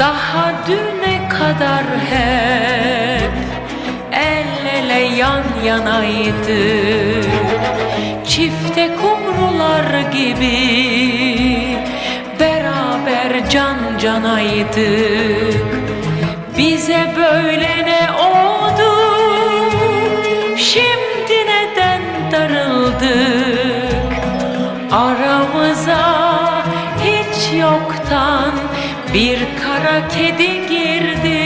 Daha düne kadar hep El ele yan yanaydı. Çifte kumrular gibi Beraber can canaydık Bize böyle ne oldu? Şimdi neden darıldık Aramıza hiç yoktan bir kara kedi girdi.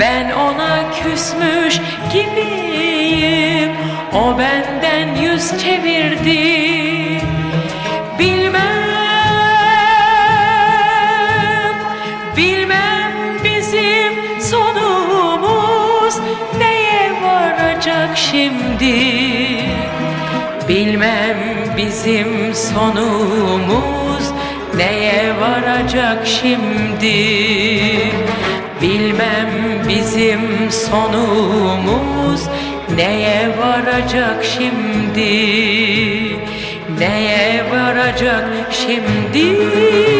Ben ona küsmüş gibiyim. O benden yüz çevirdi. Bilmem, bilmem bizim sonumuz Neye varacak şimdi? Bilmem bizim sonumuz neye varacak şimdi? Bilmem bizim sonumuz. Neye varacak şimdi? Neye varacak şimdi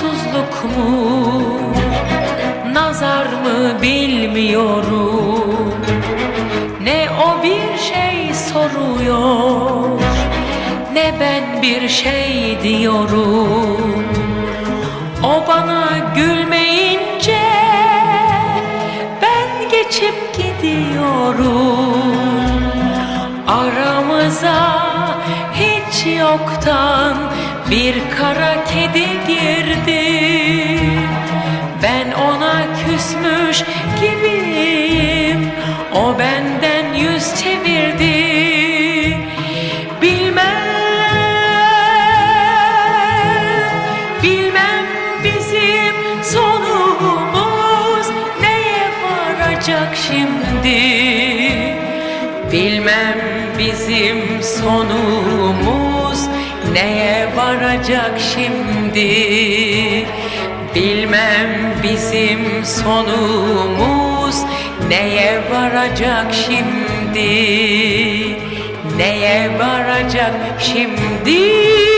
huysuzluk mu? Nazar mı bilmiyorum. Ne o bir şey soruyor Ne ben bir şey diyorum. O bana gülmeyince Ben geçip gidiyorum. Aramıza hiç yoktan bir kara kedi girdi. Ben ona küsmüş gibiyim. O benden yüz çevirdi. Bilmem, bilmem bizim sonumuz Neye varacak şimdi? Bilmem bizim sonumuz neye varacak şimdi? Bilmem bizim sonumuz. Neye varacak şimdi? Neye varacak şimdi